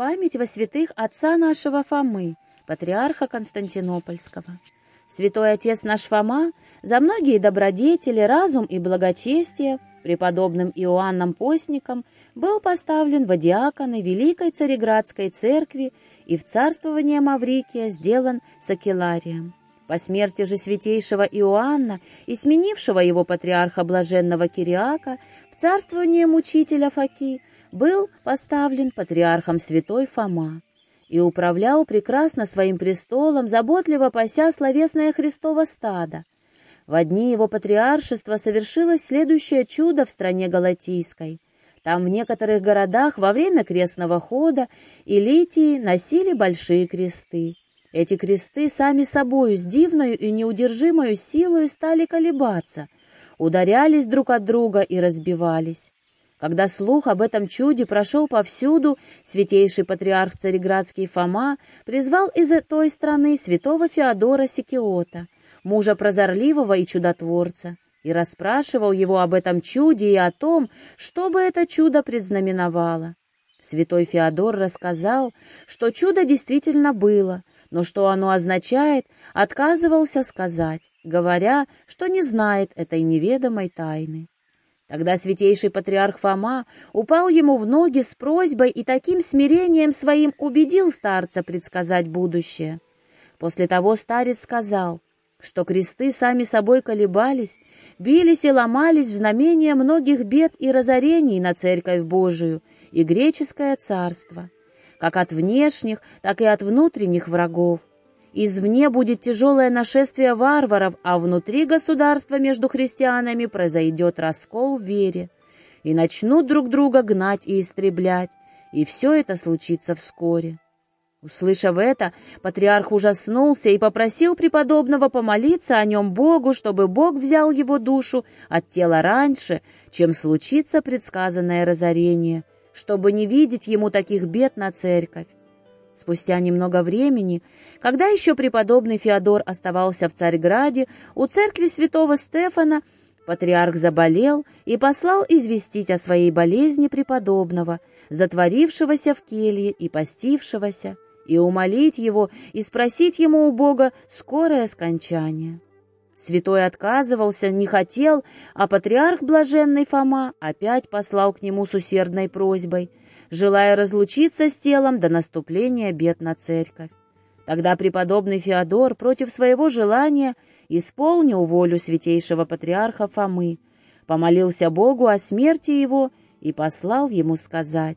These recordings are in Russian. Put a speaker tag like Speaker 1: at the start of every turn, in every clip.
Speaker 1: память во святых отца нашего Фомы, патриарха Константинопольского. Святой отец наш Фома за многие добродетели, разум и благочестие преподобным Иоанном Постником был поставлен в диаконы Великой Цареградской церкви и в царствование Маврикия сделан сакеларием. По смерти же святейшего Иоанна и сменившего его патриарха блаженного Кириака в царствование мучителя Факи был поставлен патриархом святой Фома и управлял прекрасно своим престолом, заботливо пася словесное Христово стадо. В дни его патриаршества совершилось следующее чудо в стране Галатийской. Там в некоторых городах во время крестного хода и литии носили большие кресты. Эти кресты сами собою с дивною и неудержимою силою стали колебаться, ударялись друг от друга и разбивались. Когда слух об этом чуде прошел повсюду, святейший патриарх Цареградский Фома призвал из той страны святого Феодора Сикиота, мужа прозорливого и чудотворца, и расспрашивал его об этом чуде и о том, что бы это чудо предзнаменовало. Святой Феодор рассказал, что чудо действительно было, но что оно означает, отказывался сказать, говоря, что не знает этой неведомой тайны. Тогда святейший патриарх Фома упал ему в ноги с просьбой и таким смирением своим убедил старца предсказать будущее. После того старец сказал, что кресты сами собой колебались, бились и ломались в знамение многих бед и разорений на Церковь Божию и греческое царство, как от внешних, так и от внутренних врагов, Извне будет тяжелое нашествие варваров, а внутри государства между христианами произойдет раскол в вере, и начнут друг друга гнать и истреблять, и все это случится вскоре. Услышав это, патриарх ужаснулся и попросил преподобного помолиться о нем Богу, чтобы Бог взял его душу от тела раньше, чем случится предсказанное разорение, чтобы не видеть ему таких бед на церковь. Спустя немного времени, когда еще преподобный Феодор оставался в Царьграде, у церкви святого Стефана патриарх заболел и послал известить о своей болезни преподобного, затворившегося в келье и постившегося, и умолить его и спросить ему у Бога скорое скончание. Святой отказывался, не хотел, а патриарх блаженный Фома опять послал к нему с усердной просьбой — желая разлучиться с телом до наступления бед на церковь. Тогда преподобный Феодор против своего желания исполнил волю святейшего патриарха Фомы, помолился Богу о смерти его и послал ему сказать,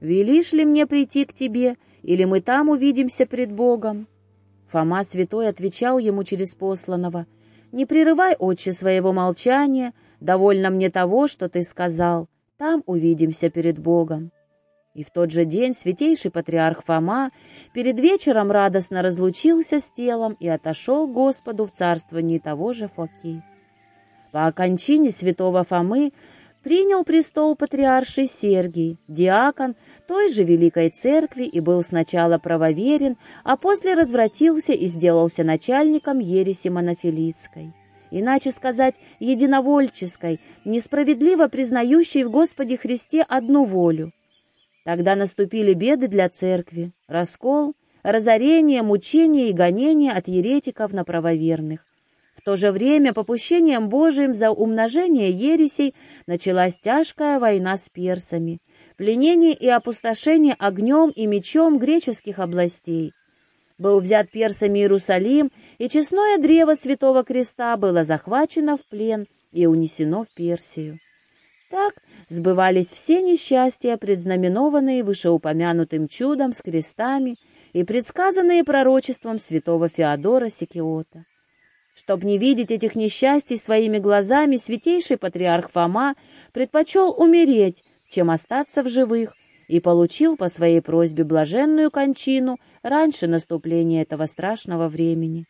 Speaker 1: «Велишь ли мне прийти к тебе, или мы там увидимся пред Богом?» Фома святой отвечал ему через посланного, «Не прерывай, отче, своего молчания, довольно мне того, что ты сказал, там увидимся перед Богом». И в тот же день святейший патриарх Фома перед вечером радостно разлучился с телом и отошел к Господу в царствовании того же Фоки. По окончине святого Фомы принял престол патриарший Сергий, диакон той же Великой Церкви и был сначала правоверен, а после развратился и сделался начальником ереси монофилитской. Иначе сказать, единовольческой, несправедливо признающей в Господе Христе одну волю – Тогда наступили беды для церкви, раскол, разорение, мучение и гонение от еретиков на правоверных. В то же время попущением Божиим за умножение ересей началась тяжкая война с персами, пленение и опустошение огнем и мечом греческих областей. Был взят персами Иерусалим, и честное древо Святого Креста было захвачено в плен и унесено в Персию. Так сбывались все несчастья, предзнаменованные вышеупомянутым чудом с крестами и предсказанные пророчеством святого Феодора Сикиота. Чтоб не видеть этих несчастий своими глазами, святейший патриарх Фома предпочел умереть, чем остаться в живых, и получил по своей просьбе блаженную кончину раньше наступления этого страшного времени.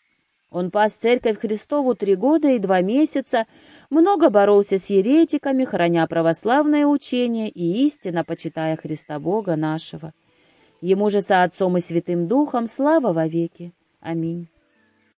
Speaker 1: Он пас церковь Христову три года и два месяца, много боролся с еретиками, храня православное учение и истинно почитая Христа Бога нашего. Ему же со Отцом и Святым Духом слава вовеки. Аминь.